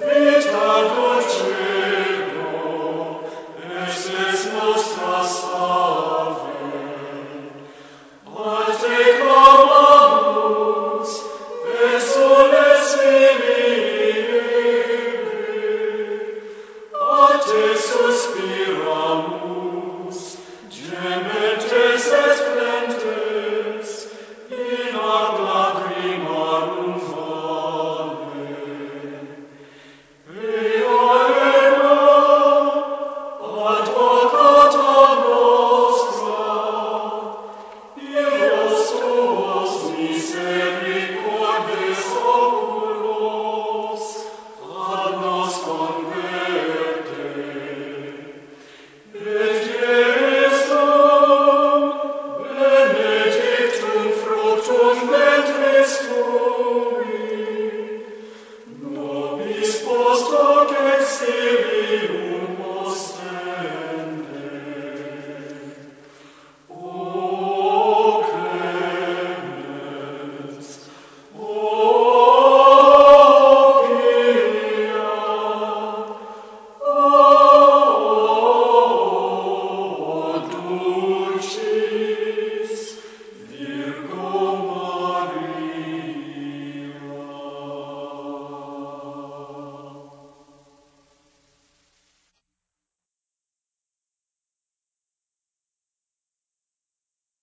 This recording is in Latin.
Vita dolce. Toque o Espírito.